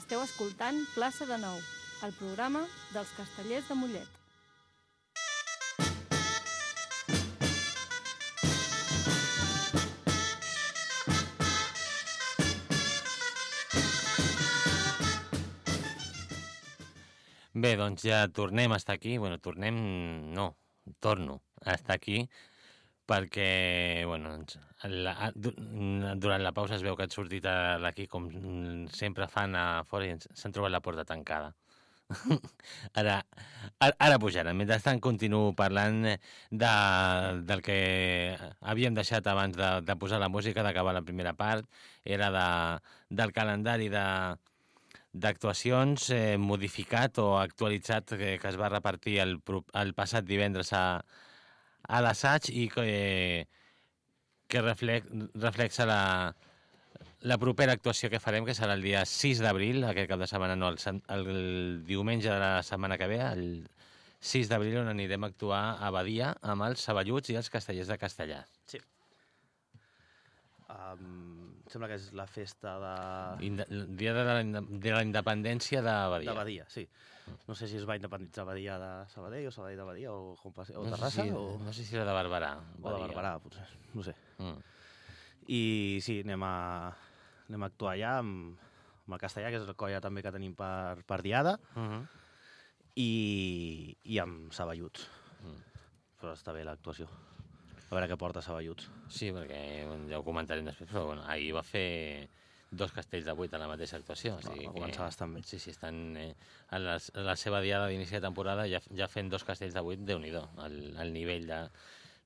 Esteu escoltant Plaça de Nou, el programa dels castellers de Mollet. Bé, doncs ja tornem a estar aquí. Bueno, tornem... No, torno a estar aquí perquè, bueno, la, durant la pausa es veu que han sortit a l'aquí com sempre fan a fora i s'han trobat la porta tancada. ara, ara, ara pujaran. Mentrestant continuo parlant de, del que havíem deixat abans de, de posar la música, d'acabar la primera part. Era de, del calendari de, d'actuacions eh, modificat o actualitzat que, que es va repartir el, el passat divendres a, a l'assaig i que, que reflex, reflexa la, la propera actuació que farem, que serà el dia 6 d'abril, aquest cap de setmana, no, el, el, diumenge de la setmana que ve, el 6 d'abril, on anirem a actuar a Badia amb els Saballuts i els Castellers de Castellà. Um, sembla que és la festa de... Inde dia de la, de la independència de Badia. De Badia, sí. No sé si es va independitzar Badia de Sabadell o Sabadell de Badia o, com passi, o no, sé Terrassa si, o, no sé si era de Barberà. o de Barberà, potser. No sé. Mm. I sí, anem a, anem a actuar ja amb, amb el castellà, que és la colla també que tenim per, per Diada, Uh -huh. i, i amb Saballuts. Mm. Però està bé l'actuació. A veure què porta Saballuts. Sí, perquè ja ho comentarem després, però bueno, ahir va fer dos castells de vuit a la mateixa actuació. O sigui Va començar bastant bé. Sí, sí, estan eh, a, la, a la seva diada d'inici de temporada ja, ja fent dos castells de vuit, déu nhi el, el nivell de,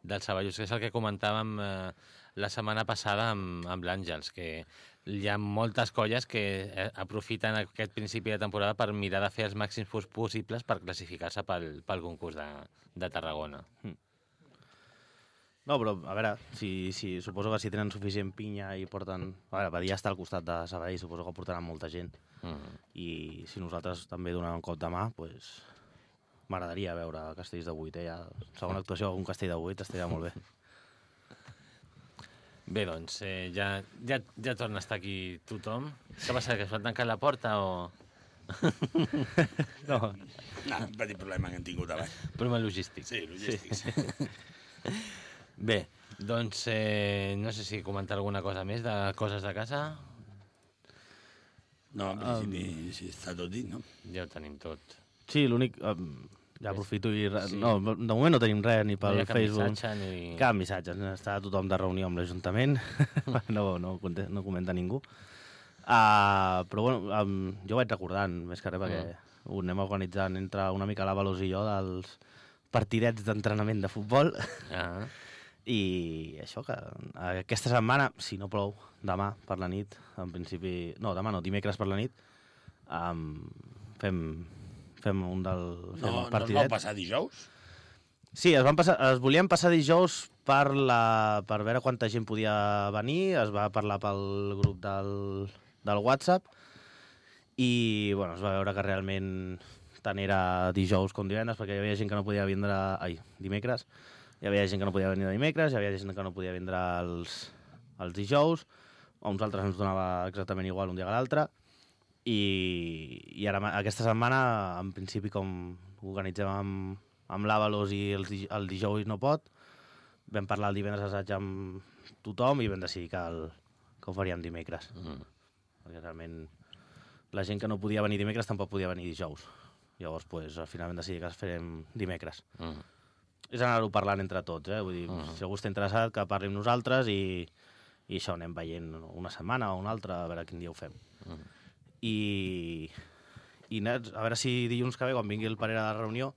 dels Saballuts, que és el que comentàvem eh, la setmana passada amb, amb l'Àngels, que hi ha moltes colles que eh, aprofiten aquest principi de temporada per mirar de fer els màxims pos- possibles per classificar-se pel, pel concurs de, de Tarragona. No, però a veure, si, si, suposo que si tenen suficient pinya i porten... A veure, Badia està al costat de Sabadell, suposo que portaran molta gent. Mm. I si nosaltres també donem un cop de mà, doncs m'agradaria veure castells de 8, eh? Ja, segona actuació, un castell de 8 estaria molt bé. Bé, doncs, eh, ja, ja, ja torna a estar aquí tothom. Què passa, que es va tancar la porta o...? No, No, un petit problema que hem tingut abans. Problema logístic. Sí, logístics. Sí. Bé, doncs, eh, no sé si comentar alguna cosa més de coses de casa. No, en principi sí, està tot dit, no? Ja ho tenim tot. sí, l'únic... Um, ja aprofito i... re- No, de moment no tenim res ni pel no Facebook. missatge ni... Cap missatge, està tothom de reunió amb l'Ajuntament, no, no, no comenta ningú. Uh, però bueno, um, jo vaig recordant, més que res, perquè ho anem organitzant entre una mica l'Avalos i jo dels partidets d'entrenament de futbol Ah, i això que aquesta setmana, si no plou, demà per la nit, en principi... No, demà no, dimecres per la nit, um, fem, fem un del fem No, el no es partidet. vau passar dijous? Sí, es, van passar, es volien passar dijous per, la, per veure quanta gent podia venir, es va parlar pel grup del, del WhatsApp i bueno, es va veure que realment tant era dijous com divendres, perquè hi havia gent que no podia vindre... Ai, dimecres. Hi havia gent que no podia venir dimecres, hi havia gent que no podia vindre els, els dijous, a uns altres ens donava exactament igual un dia que l'altre, i, i ara aquesta setmana, en principi, com organitzem amb, amb l'Avalos i el, el dijous no pot, vam parlar el divendres assaig amb tothom i vam decidir que, el, que ho faríem dimecres. mm. Perquè realment la gent que no podia venir dimecres tampoc podia venir dijous. Llavors, pues, al final vam decidir que es farem dimecres. Mm. És anar-ho parlant entre tots, eh? Vull dir, Mhm. si algú està interessat, que parli amb nosaltres i, i això anem veient una setmana o una altra, a veure quin dia ho fem. Mhm. I, i net, a veure si dilluns que ve, quan vingui el pare de la reunió,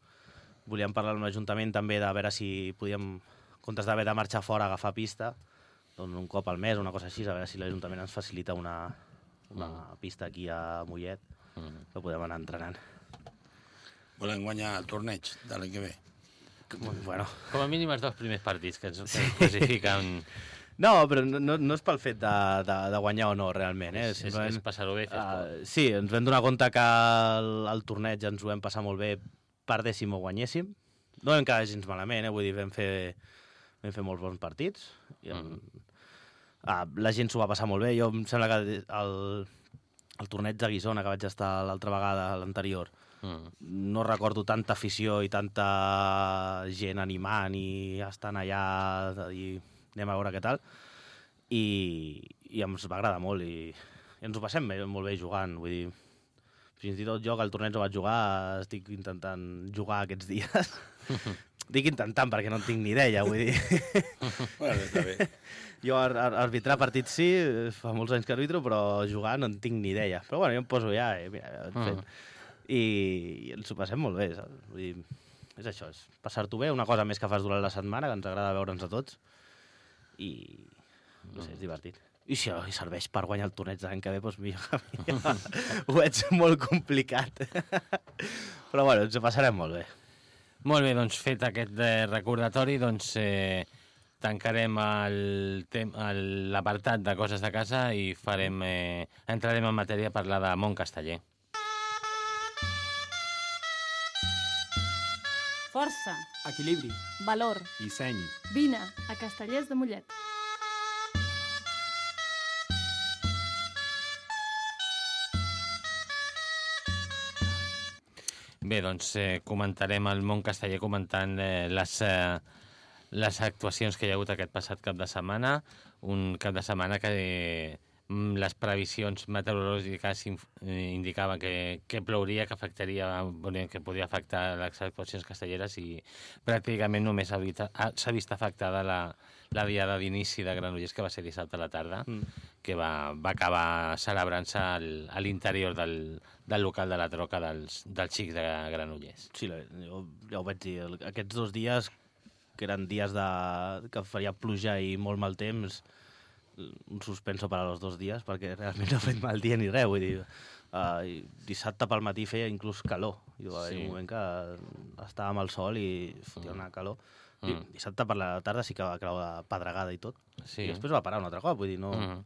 volíem parlar amb l'Ajuntament també de veure si podíem, en comptes d'haver de marxar fora, agafar pista, doncs un cop al mes, una cosa així, a veure si l'Ajuntament ens facilita una, una pista aquí a Mollet, Mm. que podem anar entrenant. Volen guanyar el torneig de l'any que ve. Bueno, Com a mínim els dos primers partits que ens, que ens classifiquen no, però no, no, és pel fet de, de, de guanyar o no, realment. Eh? és, és, és passar-ho bé. Uh, sí, ens vam donar compte que el, el torneig ens ho vam passar molt bé, perdéssim o guanyéssim. No vam quedar gens malament, eh? vull dir, vam fer, vam fer molts bons partits. I, mm. uh, la gent s'ho va passar molt bé. Jo em sembla que el, el torneig de Guisona, que vaig estar l'altra vegada, l'anterior, Mm. no recordo tanta afició i tanta gent animant i estan allà dir anem a veure què tal i, i ens va agradar molt i, i ens ho passem bé, molt bé jugant vull dir, fins i tot jo que el torneig no vaig jugar estic intentant jugar aquests dies dic intentant perquè no en tinc ni idea vull dir Bueno, està bé. jo ar ar arbitrar partits sí, fa molts anys que arbitro, però jugar no en tinc ni idea. Però bueno, jo em poso ja, eh, mira, Mm. I, I ens ho passem molt bé, saps? Vull dir, és això, és passar-t'ho bé, una cosa més que fas durant la setmana, que ens agrada veure'ns a tots. I, no sé, és divertit. I si serveix per guanyar el torneig de l'any que ve, doncs millor millor. ho veig molt complicat. Però bueno, ens ho passarem molt bé. Molt bé, doncs fet aquest eh, recordatori, doncs eh, tancarem l'apartat de coses de casa i farem, eh, entrarem en matèria a parlar de món Força, Equilibri. valor, Disseny. vine a Castellers de Mollet. Bé, doncs eh, comentarem el món casteller comentant eh, les, eh, les actuacions que hi ha hagut aquest passat cap de setmana, un cap de setmana que eh, les previsions meteorològiques eh, indicaven que, que plouria, que afectaria, que podia afectar les actuacions castelleres i pràcticament només s'ha vist afectada la, la diada d'inici de Granollers, que va ser dissabte a la tarda, Mm. que va, va acabar celebrant-se al- a l'interior del, del local de la troca dels, dels xics de Granollers. Sí, jo ja ho vaig dir. Aquests dos dies, que eren dies de, que faria pluja i molt mal temps, un suspenso per a los dos dies, perquè realment no ha fet mal dia ni res. Vull dir, uh, dissabte pel matí feia inclús calor. I va haver Sí. un moment que estàvem al sol i fotia una calor. I Mm. dissabte per la tarda sí que va creure pedregada i tot. Sí. I després va parar un altre cop. Vull dir, no... Mm.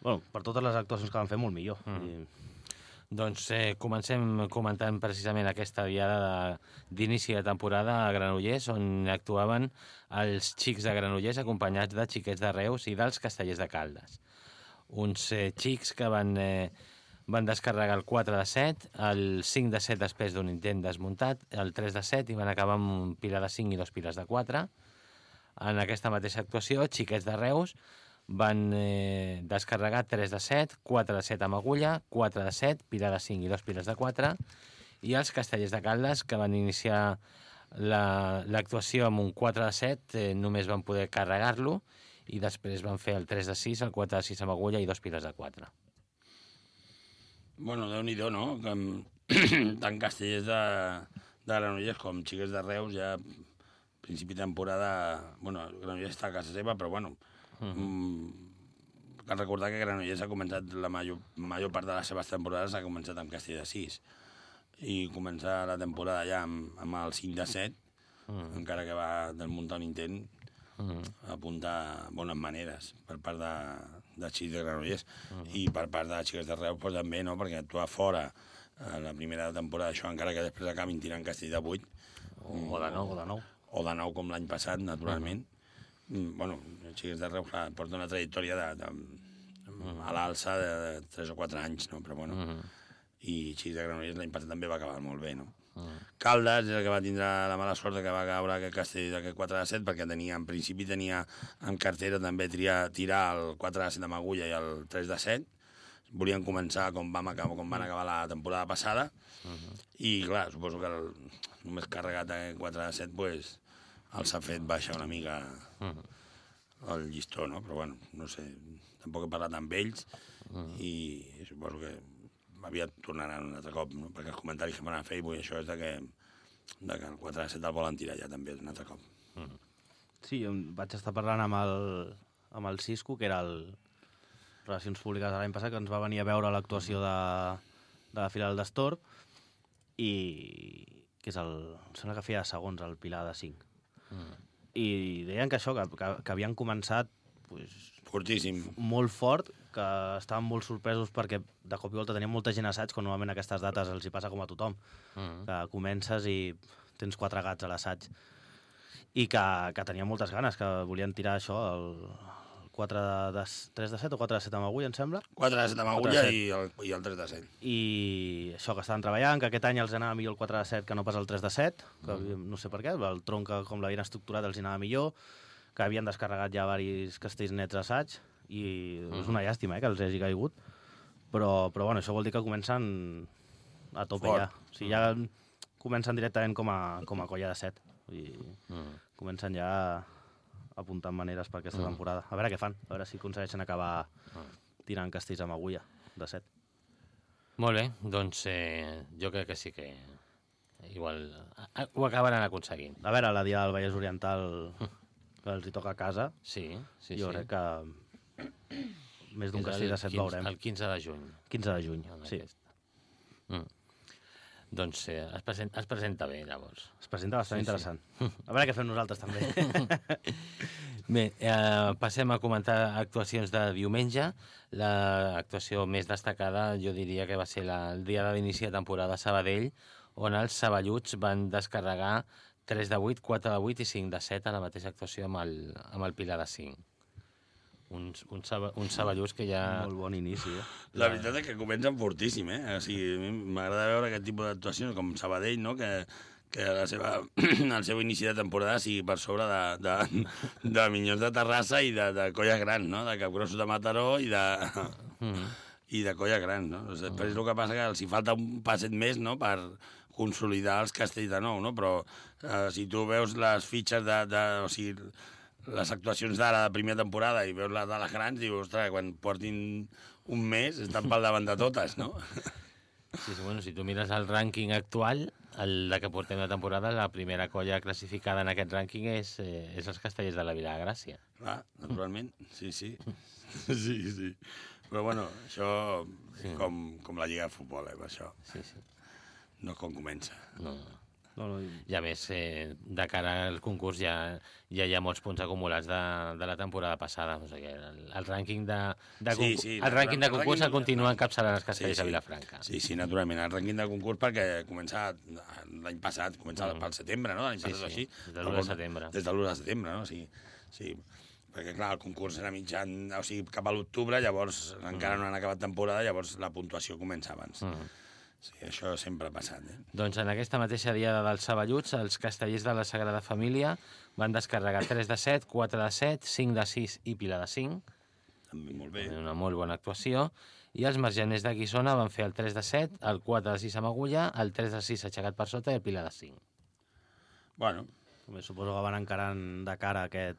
Bueno, per totes les actuacions que van fer, molt millor. Mm. Dir, Doncs eh, comencem comentant precisament aquesta diada de- d'inici de, temporada a Granollers, on actuaven els xics de Granollers acompanyats de xiquets de Reus i dels castellers de Caldes. Uns eh, xics que van, eh, van descarregar el 4 de 7, el 5 de 7 després d'un intent desmuntat, el 3 de 7 i van acabar amb un pilar de 5 i dos piles de 4. En aquesta mateixa actuació, xiquets de Reus van eh, descarregar 3 de 7, 4 de 7 amb agulla, 4 de 7, pilar de 5 i dos piles de 4, i els castellers de Caldes, que van iniciar la- l'actuació amb un 4 de 7, eh, només van poder carregar-lo, i després van fer el 3 de 6, el 4 de 6 amb agulla i dos piles de 4. Bueno, déu nhi no? Tant castellers de, de Granollers com xiques de Reus ja principi de temporada... Bueno, Granollers està a casa seva, però bueno... Mm cal recordar que Granollers ha començat la major, major part de les seves temporades ha començat amb Castell de 6 i començar la temporada ja amb, amb el 5 de 7 mm. encara que va desmuntar un intent Mm. apuntar bones maneres per part de, de xics de Granollers i per part de xiques de Reus pues, també, no? perquè actuar fora a la primera temporada, això encara que després acabin tirant castell de 8 o de nou, o de nou. o de nou com l'any passat, naturalment. Mm, bueno, els xics de Reus clar, porta una trajectòria de, de, a l'alça de, de 3 o 4 anys, no? però bueno, Mm. i xics de Granollers l'any passat també va acabar molt bé, no? Caldes és el que va tindre la mala sort que va caure aquest castell d'aquest 4 de 7 perquè tenia, en principi tenia en cartera també triar, tirar el 4 de 7 amb agulla i el 3 de 7 volien començar com, vam acabar, com van acabar la temporada passada i clar, suposo que el, només carregat aquest 4 de 7 pues, els ha fet baixar una mica el llistó, no? Però bueno, no sé, tampoc he parlat amb ells i suposo que aviat tornaran un altre cop, no? perquè els comentaris que fan a Facebook i això és de que, de que el 4 de 7 el volen tirar ja també un altre cop. Sí, jo vaig estar parlant amb el, amb el Cisco, que era el Relacions Públiques de l'any passat, que ens va venir a veure l'actuació de, de la Fira del Destor, i que és el... em sembla que feia segons el Pilar de 5. I deien que això, que, que, que havien començat pues, Fortíssim. molt fort, que estaven molt sorpresos perquè de cop i volta tenien molta gent assaig, quan normalment aquestes dates els hi passa com a tothom, Mm. que comences i tens quatre gats a l'assaig. I que, que tenien moltes ganes, que volien tirar això, el 4 de, 3 de 7 o 4 de 7 amb agulla, em sembla. 4 de 7 amb agulla set. i el, i el 3 de 7. I això que estaven treballant, que aquest any els anava millor el 4 de 7 que no pas el 3 de 7, que havíem- no sé per què, el tronc que com l'havien estructurat els anava millor, que havien descarregat ja varis castells nets d'assaig, i és una llàstima eh, que els hagi caigut, però, però bueno, això vol dir que comencen a tope Fort. ja. O sigui, ja comencen directament com a, com a colla de 7. I Mm. comencen ja apuntant maneres per aquesta temporada. A veure què fan, a veure si aconsegueixen acabar tirant castells amb agulla de 7. Molt bé, doncs eh, jo crec que sí que igual a- ho acabaran aconseguint. A veure, la dia del Vallès Oriental que els hi toca a casa, Sí, sí, jo sí. crec que més d'un castell el de 7 15 veurem. El 15 de juny. 15 de juny, sí. aquest. Mm. Doncs eh, es, presenta, es presenta bé, llavors. Es presenta bastant Sí, sí. interessant. A veure què fem nosaltres també. Bé, eh, passem a comentar actuacions de diumenge. L'actuació més destacada jo diria que va ser la, el dia d'inici de temporada a Sabadell, on els saballuts van descarregar 3 de 8, 4 de 8 i 5 de 7 a la mateixa actuació amb el, amb el Pilar de 5. Uns, uns, saba- uns saballuts que ja... Molt bon inici, eh? La veritat és que comencen fortíssim, eh? O sigui, a mi m'agrada veure aquest tipus d'actuacions, com Sabadell, no?, que, que la seva, el seu inici de temporada sigui per sobre de, de, de Minyons de Terrassa i de, de colles grans, no?, de Capgrossos de Mataró i de, Mm. i de colles grans, no? Després el que passa que els hi falta un passet més, no?, per consolidar els castells de nou, no? Però eh, si tu veus les fitxes de... de o sigui, les actuacions d'ara de primera temporada i veus les de les grans, dius, ostres, quan portin un mes estan pel davant de totes, no? Sí, sí, bueno, si tu mires el rànquing actual, el de que portem la temporada, la primera colla classificada en aquest rànquing és, eh, és els castellers de la Vila de Gràcia. Clar, naturalment, sí, sí. Sí, sí. Però bueno, això Sí. com, com la Lliga de Futbol, eh, això. Sí, sí. No com comença. No, no. No, no, I a més, eh, de cara al concurs ja, ja hi ha molts punts acumulats de, de la temporada passada. O sigui, el, el rànquing de, de, Sí, sí, el rànquing de concurs rànquing- el continua encapçalant els castellers Sí, sí. de Vilafranca. Sí, sí, naturalment. El rànquing de concurs perquè comença l'any passat, comença Mm. pel setembre, no? L'any Sí, passat sí, així. des de l'u de setembre. Des de l'1 de setembre, no? Sí, sí. Perquè, clar, el concurs era mitjan, o sigui, cap a l'octubre, llavors encara no han acabat temporada, llavors la puntuació comença abans. Mm. Sí, això sempre ha passat, eh? Doncs en aquesta mateixa diada dels Saballuts, els castellers de la Sagrada Família van descarregar 3 de 7, 4 de 7, 5 de 6 i Pilar de 5. També molt bé. Una molt bona actuació. I els margeners de Guissona van fer el 3 de 7, el 4 de 6 amb agulla, el 3 de 6 aixecat per sota i el Pilar de 5. Bueno, També suposo que van encarant de cara aquest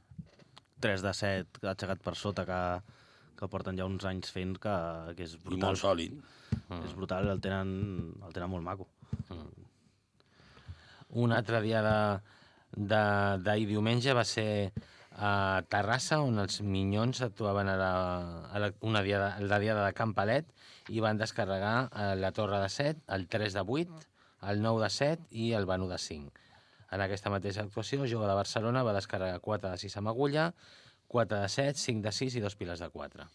3 de 7 aixecat per sota que, que porten ja uns anys fent que, que és i brutal. molt sòlid. Mm. És brutal, el tenen, el tenen molt maco. Un altre dia de- de- d'ahir diumenge va ser a Terrassa, on els Minyons actuaven a la, a la, una diada, la diada de Can Palet i van descarregar eh, la Torre de 7, el 3 de 8, el 9 de 7 i el Banu de 5. En aquesta mateixa actuació, el jove de Barcelona va descarregar 4 de 6 amb agulla, 4 de 7, 5 de 6 i dos piles de 4.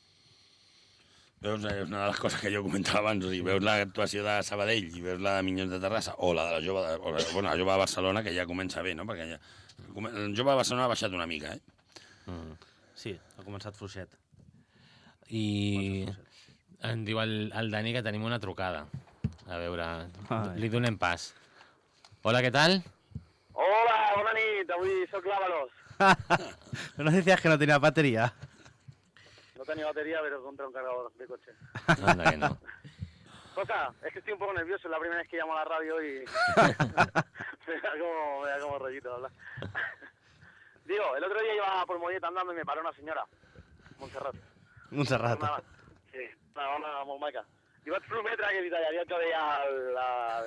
Veus, eh, és una de les coses que jo comentava abans, o sigui, veus l'actuació de Sabadell i veus la de Minyons de Terrassa, o la de la jove de, o la, bueno, la jove de Barcelona, que ja comença bé, no? Perquè ja, el jove de Barcelona ha baixat una mica, eh? Mm. Sí, ha començat fluixet. I em diu el, el Dani que tenim una trucada. A veure, Ai. li donem pas. Hola, què tal? Hola, bona nit, avui sóc l'Avalos. ¿No decías que no tenía batería? No tenía batería, pero contra un cargador de coche. Anda que no. Cosa, es que estoy un poco nervioso, es la primera vez que llamo a la radio y me da como, me da como rollito hablar. Digo, el otro día iba por Molleta andando y me paró una señora, Montserrat. Montserrat. Una, sí, una dona molt maca. I vaig prometre que li tallaria el cabell al, al,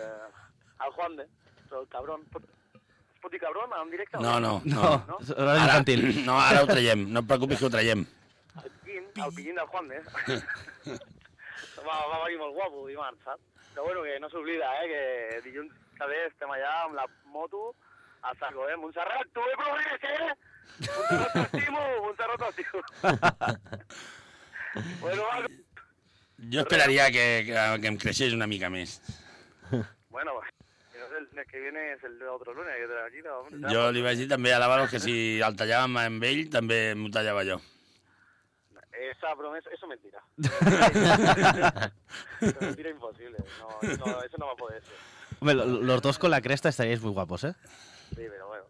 al Juan de, però el cabron... En directe? o No, no, No, no. No? horari infantil. No, ara ho traiem, no et preocupis que ho traiem. El pillín, el pillín del Juan de. va, va venir molt guapo dimarts, saps? Però bueno, que no s'oblida, eh, que dilluns que ve estem allà amb la moto a saco, eh? Montserrat, tu he progrés, eh? Montserrat t'estimo, Montserrat t'estimo. bueno, va, Jo esperaria que, que, que em creixés una mica més. Bueno, no el mes que viene es el otro lunes, que te la quito. hombre. Jo li vaig dir també a que si el tallàvem amb ell, també m'ho tallava jo. Esa promesa, eso es mentira. eso es mentira imposible. No, no, eso no va a poder ser. Hombre, lo- los dos con la cresta estaríais muy guapos, ¿eh? Sí, pero bueno.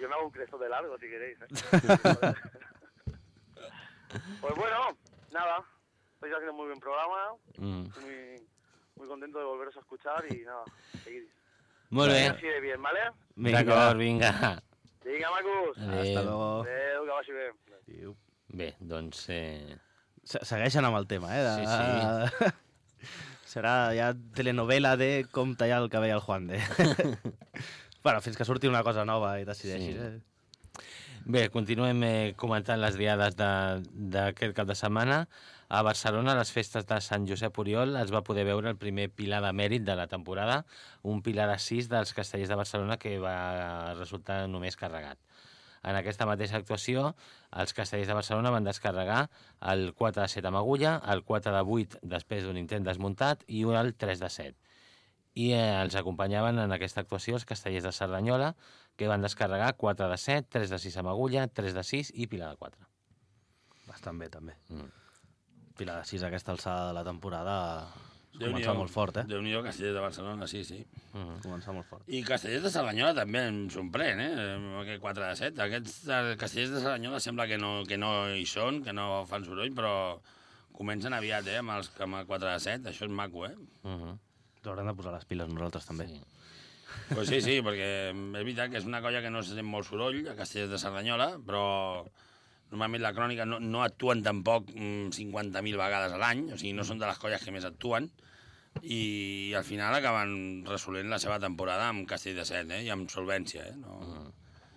Yo me hago un cresto de largo si queréis. ¿eh? pues bueno, nada. Estáis haciendo muy buen programa. Mm. Estoy muy, muy contento de volveros a escuchar y nada, seguid. Molt bé. Así de bien, ¿vale? D'acord, vinga. Vinga, macos. Hasta Adéu. luego. Adéu, que vagi bé. Tio. Bé, doncs... Eh... Se- Segueixen amb el tema, eh? De... Sí, Serà ja telenovela de com tallar el cabell al Juan de. bueno, fins que surti una cosa nova i decideixis, Sí. eh? Bé, continuem eh, comentant les diades de- d'aquest cap de setmana. A Barcelona, a les festes de Sant Josep Oriol, es va poder veure el primer pilar de mèrit de la temporada, un pilar de 6 dels castellers de Barcelona que va resultar només carregat. En aquesta mateixa actuació, els castellers de Barcelona van descarregar el 4 de 7 amb agulla, el 4 de 8 després d'un intent desmuntat i el 3 de 7. I eh, els acompanyaven en aquesta actuació els castellers de Cerdanyola, que van descarregar 4 de 7, 3 de 6 amb agulla, 3 de 6 i pilar de 4. Bastant bé, també. Mm. Pilar de 6 a aquesta alçada de la temporada Déu-n'hi-do. comença molt fort, eh? Déu-n'hi-do, Castellers de Barcelona, sí, sí. Mm. Comença molt fort. I Castellers de Cerdanyola també em sorprèn, eh? Aquest 4 de 7. Aquests Castellers de Cerdanyola sembla que no, que no hi són, que no fan soroll, però comencen aviat, eh? Amb, els, amb el 4 de 7. Això és maco, eh? Mm -hmm. Haurem de posar les piles nosaltres, també. Sí. Pues sí, sí, perquè és veritat que és una colla que no se sent molt soroll, a Castellers de Cerdanyola, però normalment la crònica no, no actuen tampoc mm, 50.000 vegades a l'any, o sigui, no són de les colles que més actuen, i al final acaben resolent la seva temporada amb Castell de Set, eh? i amb solvència. Eh? No... Mm.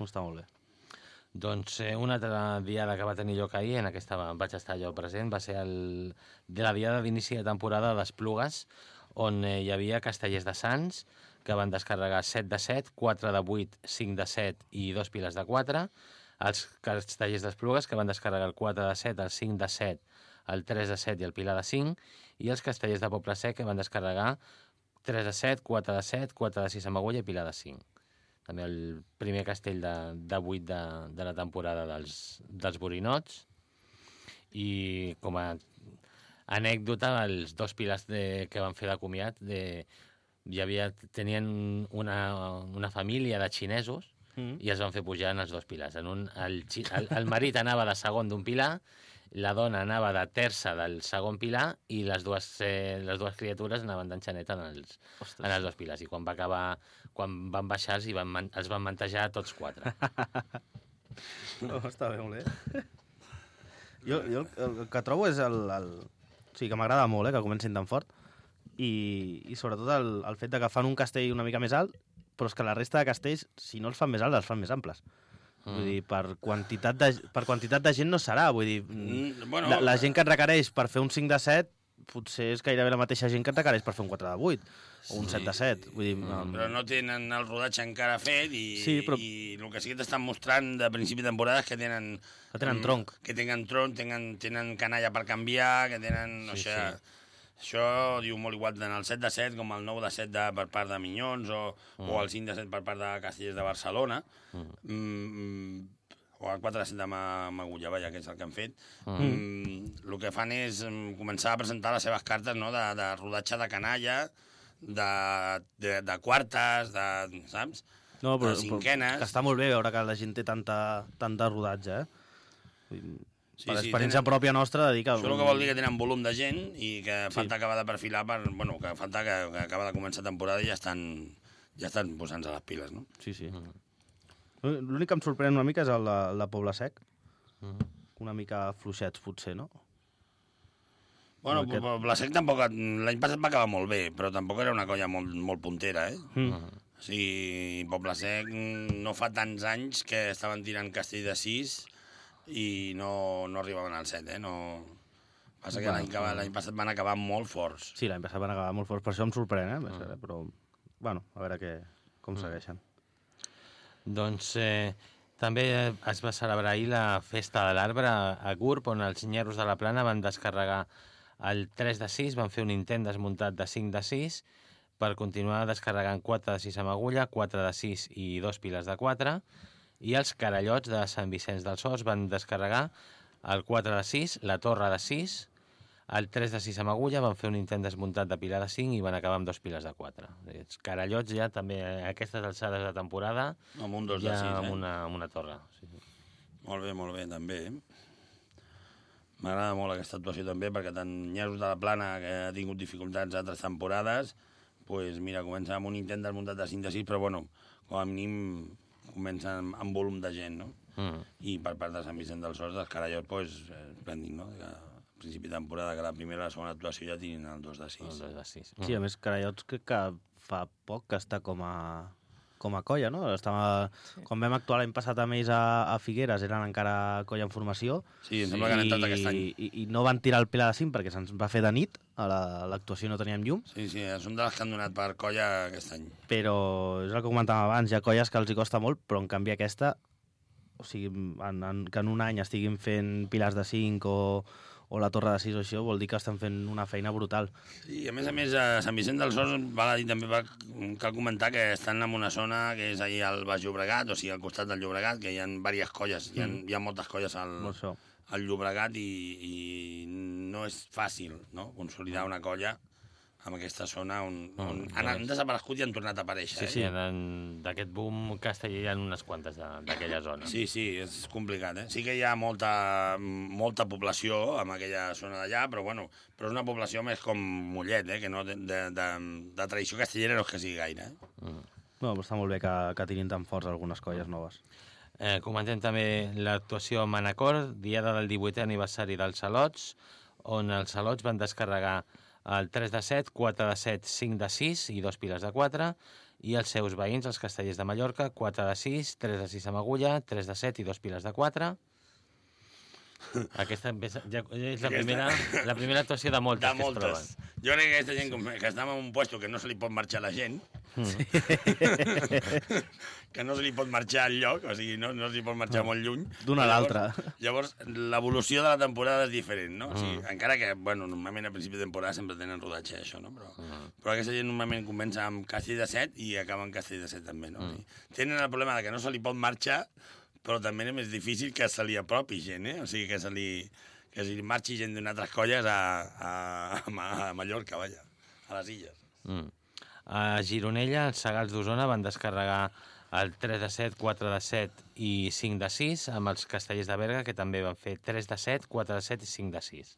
Està molt bé. Doncs eh, una altra diada que va tenir lloc ahir, en aquesta va- vaig estar jo present, va ser el, de la diada d'inici de temporada d'Esplugues, on eh, hi havia castellers de Sants, que van descarregar 7 de 7, 4 de 8, 5 de 7 i dos piles de 4. Els castellers d'Esplugues, que van descarregar el 4 de 7, el 5 de 7, el 3 de 7 i el pilar de 5. I els castellers de Poble Sec, que van descarregar 3 de 7, 4 de 7, 4 de 6 amb agulla i pilar de 5 també el primer castell de, de 8 de, de la temporada dels, dels Borinots i com a anècdota els dos pilars de, que van fer de comiat de, hi havia, tenien una, una família de xinesos Mm. i es van fer pujar en els dos pilars. En un, el, el, el marit anava de segon d'un pilar, la dona anava de terça del segon pilar i les dues, eh, les dues criatures anaven d'enxaneta en els, Ostres. en els dos pilars. I quan va acabar, quan van baixar, els, van, els van mantejar tots quatre. No, està bé, molt bé. Jo, jo el, el que trobo és el... el... O sigui, que m'agrada molt, eh, que comencin tan fort. I, i sobretot el, el fet de que fan un castell una mica més alt, però és que la resta de castells, si no els fan més alts, els fan més amples. Mm. Vull dir, per quantitat, de, per quantitat de gent no serà. Vull dir, Mm, bueno, la, la gent que et requereix per fer un 5 de 7 potser és gairebé la mateixa gent que et requereix per fer un 4 de 8 o un Sí. 7 de 7. Vull dir, mm. Però no tenen el rodatge encara fet i, Sí, però- i el que sí que t'estan mostrant de principi de temporada és que tenen... Que tenen mm, tronc. Que tenen tronc, tenen, tenen canalla per canviar, que tenen... Sí, Sí, o sigui, Això diu molt igual tant el 7 de 7 com el 9 de 7 de, per part de Minyons o, mm. o el 5 de 7 per part de Castellers de Barcelona. Mm. Mm, o el 4 de 7 de Ma- Magulla, vaja, que és el que han fet. Mm. Mm, el que fan és mm, començar a presentar les seves cartes no? de, de rodatge de canalla, de, de, de quartes, de, saps? No, però, de però cinquenes. que està molt bé veure que la gent té tanta, tanta rodatge, eh? Sí, per sí, experiència tenen- pròpia nostra, de dir que... Això el que vol dir que tenen volum de gent i que falta acabar de perfilar per... Bueno, que falta que, que acaba de començar temporada i ja estan, ja estan posant-se les piles, no? Sí, sí. L'únic que em sorprèn una mica és el de, el de Poble Sec. Mm. Una mica fluixets, potser, no? Bueno, Aquest- aquest... Blasec tampoc... L'any passat va acabar molt bé, però tampoc era una colla molt, molt puntera, eh? Mm. O sigui, Poble Sec mm, no fa tants anys que estaven tirant castell de 6 i no, no arribaven al 7, eh? No... Passa que Bueno, l'any l'any passat van acabar molt forts. Sí, l'any passat van acabar molt forts, per això em sorprèn, eh? Ah. Mm. Però, bueno, a veure què, com segueixen. Doncs eh, també eh, es va celebrar ahir la festa de l'arbre a, Gurb, on els nyerros de la plana van descarregar el 3 de 6, van fer un intent desmuntat de 5 de 6, per continuar descarregant 4 de 6 amb agulla, 4 de 6 i dos piles de 4, i els carallots de Sant Vicenç dels Horts van descarregar el 4 de 6, la torre de 6, el 3 de 6 amb agulla, van fer un intent desmuntat de pilar de 5 i van acabar amb dos piles de 4. Els carallots ja també a aquestes alçades de temporada Amb un dos ja de sis, amb, eh? una, amb una torre. Sí, sí. Molt bé, molt bé, també. M'agrada molt aquesta actuació també, perquè tant Nyers de la Plana, que ha tingut dificultats altres temporades, pues mira, comença amb un intent desmuntat de 5 de 6, però bueno, com a mínim comença amb, amb volum de gent, no? Mm. I per part de Sant Vicent dels Horts, dels Carallot, pues, eh, esplèndic, no? Que a principi de temporada, que la primera i la segona actuació ja tinguin el 2 de 6. El 2 de 6. Sí, a més, Carallots crec que fa poc que està com a, com a colla, no? Estava, sí. Quan vam actuar l'any passat amb ells a, a Figueres, eren encara colla en formació. Sí, em sembla que han entrat aquest any. I, I no van tirar el pilar de cim perquè se'ns va fer de nit, a la- a l'actuació no teníem llum, Sí, sí, són de les que han donat per colla aquest any. però és el que comentàvem abans, hi ha colles que els hi costa molt, però en canvi aquesta, o sigui, en, en, que en un any estiguin fent pilars de 5 o, o la torre de 6 o això, vol dir que estan fent una feina brutal. I a més a més, a Sant Vicent dels Horts val a dir també va, cal comentar que estan en una zona que és allà al Baix Llobregat, o sigui, al costat del Llobregat, que hi ha diverses colles, hi ha, hi ha moltes colles al, al Llobregat i, i no és fàcil no? consolidar una colla en aquesta zona on, on Mm, han, no han és. desaparegut i han tornat a aparèixer. Sí, eh? sí, en- d'aquest boom casteller hi ha unes quantes de- d'aquella zona. Sí, sí, és complicat, eh? Sí que hi ha molta, molta població en aquella zona d'allà, però bueno, però és una població més com Mollet, eh? Que no de, de, de, de tradició castellera no és que sigui gaire, eh? Mm. No, però està molt bé que, que tinguin tan forts algunes colles noves. Eh, comentem també l'actuació a Manacor, diada del 18è aniversari dels Salots, on els Salots van descarregar el 3 de 7, 4 de 7, 5 de 6 i dos piles de 4, i els seus veïns, els castellers de Mallorca, 4 de 6, 3 de 6 amb agulla, 3 de 7 i dos piles de 4. Aquesta ja, és la Aquesta- primera, la primera actuació de moltes, De que es moltes. troben. Jo crec que aquesta gent com- que està en un puesto que no se li pot marxar la gent, Mm. que no se li pot marxar al lloc, o sigui, no, no se li pot marxar molt lluny. D'una a l'altra. Llavors, l'evolució de la temporada és diferent, no? O sigui, Mm. encara que, bueno, normalment a principi de temporada sempre tenen rodatge, això, no? Però, però aquesta gent normalment comença amb Castell de 7 i acaba amb Castell de 7 també, no? O sigui, tenen el problema de que no se li pot marxar, però també és més difícil que se li apropi gent, eh? O sigui, que se li, que se li marxi gent d'unes altres colles a, a, a Mallorca, vaja, a les illes. Mm. A Gironella, els Segals d'Osona van descarregar el 3 de 7, 4 de 7 i 5 de 6, amb els castellers de Berga, que també van fer 3 de 7, 4 de 7 i 5 de 6.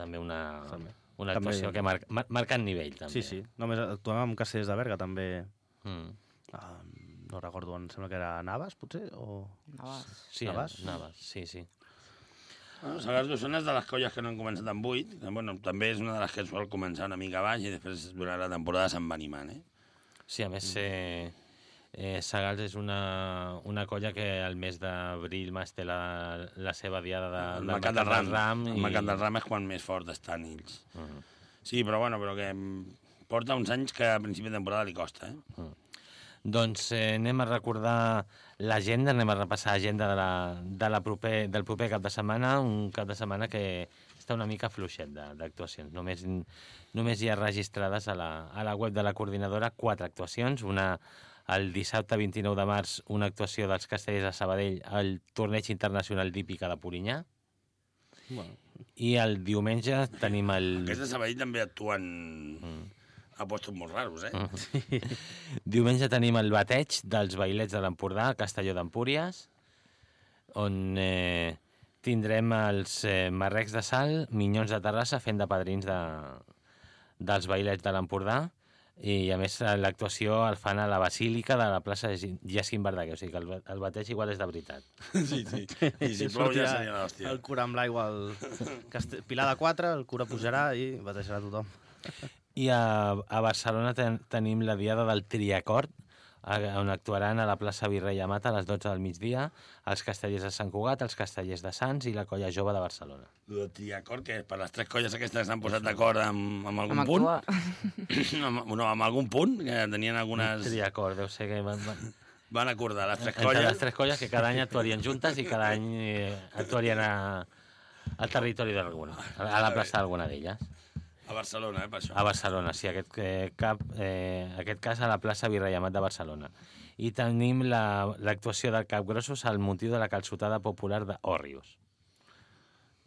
També una, També. una També. actuació que marca, mar, marcant nivell, també. Sí, sí. Només actuàvem amb Castellers de Berga, també. Mm. Ah, no recordo, em sembla que era Navas, potser? O... Navas. Sí, Navàs? Navas, sí, sí. Bueno, Sagars d'Osona és de les colles que no han començat amb 8, que, bueno, també és una de les que sol començar una mica baix i després durant la temporada se'n va animant, eh? Sí, a més, eh, eh, Sagals és una, una colla que al mes d'abril més té la, la seva diada de, el del mercat del ram, ram el mercat del ram és quan més fort estan ells. Mhm. Sí, però bueno, però que mm, porta uns anys que a principi de temporada li costa, eh? Doncs eh, anem a recordar l'agenda, anem a repassar l'agenda de la, de la proper, del proper cap de setmana, un cap de setmana que està una mica fluixet de- d'actuacions. Només, només hi ha registrades a la, a la web de la coordinadora quatre actuacions, una el dissabte 29 de març una actuació dels castellers de Sabadell al torneig internacional d'hípica de Polinyà Bueno, i el diumenge tenim el... Aquests de Sabadell també actuen Mm. A molt raros, eh? Mm. Diumenge tenim el bateig dels bailets de l'Empordà, a Castelló d'Empúries, on eh, tindrem els eh, marrecs de sal, minyons de Terrassa fent de padrins de, dels bailets de l'Empordà i a més l'actuació el fan a la Basílica de la plaça de Jacint Verdaguer, o sigui que el, el bateig igual és de veritat. Sí, sí. I si plou ja seria l'hòstia. el cura amb l'aigua, el... Pilar de 4, el cura pujarà i batejarà tothom. I a, a Barcelona ten, tenim la diada del Triacord, a- on actuaran a la plaça Virrei Amat a les 12 del migdia els castellers de Sant Cugat, els castellers de Sants i la colla jove de Barcelona. El triacord, que és per les tres colles aquestes que s'han posat d'acord amb, amb algun Amb punt. actuar. amb, no, amb algun punt, que tenien algunes... Triacord, deu ser que van, van, Van acordar les tres entre colles. les tres colles que cada any actuarien juntes i cada any eh, actuarien a, al territori d'alguna, a, a la plaça d'alguna d'elles. A Barcelona, eh, per això. A Barcelona, sí, aquest, eh, cap, eh, aquest cas a la plaça Virrei Amat de Barcelona. I tenim la- l'actuació del Capgrossos al motiu de la calçotada popular d'Òrrius.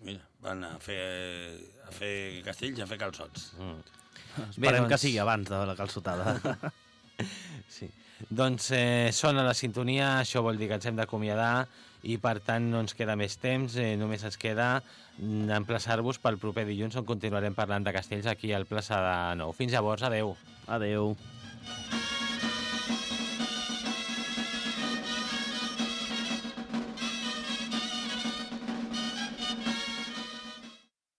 Mira, van a fer, a fer castells i a fer calçots. Mm. Esperem doncs- que sigui abans de la calçotada. Sí. Doncs eh, sona la sintonia, això vol dir que ens hem d'acomiadar i per tant no ens queda més temps, eh, només ens queda emplaçar-vos pel proper dilluns on continuarem parlant de castells aquí al plaça de Nou. Fins llavors. Adeu. Adeu.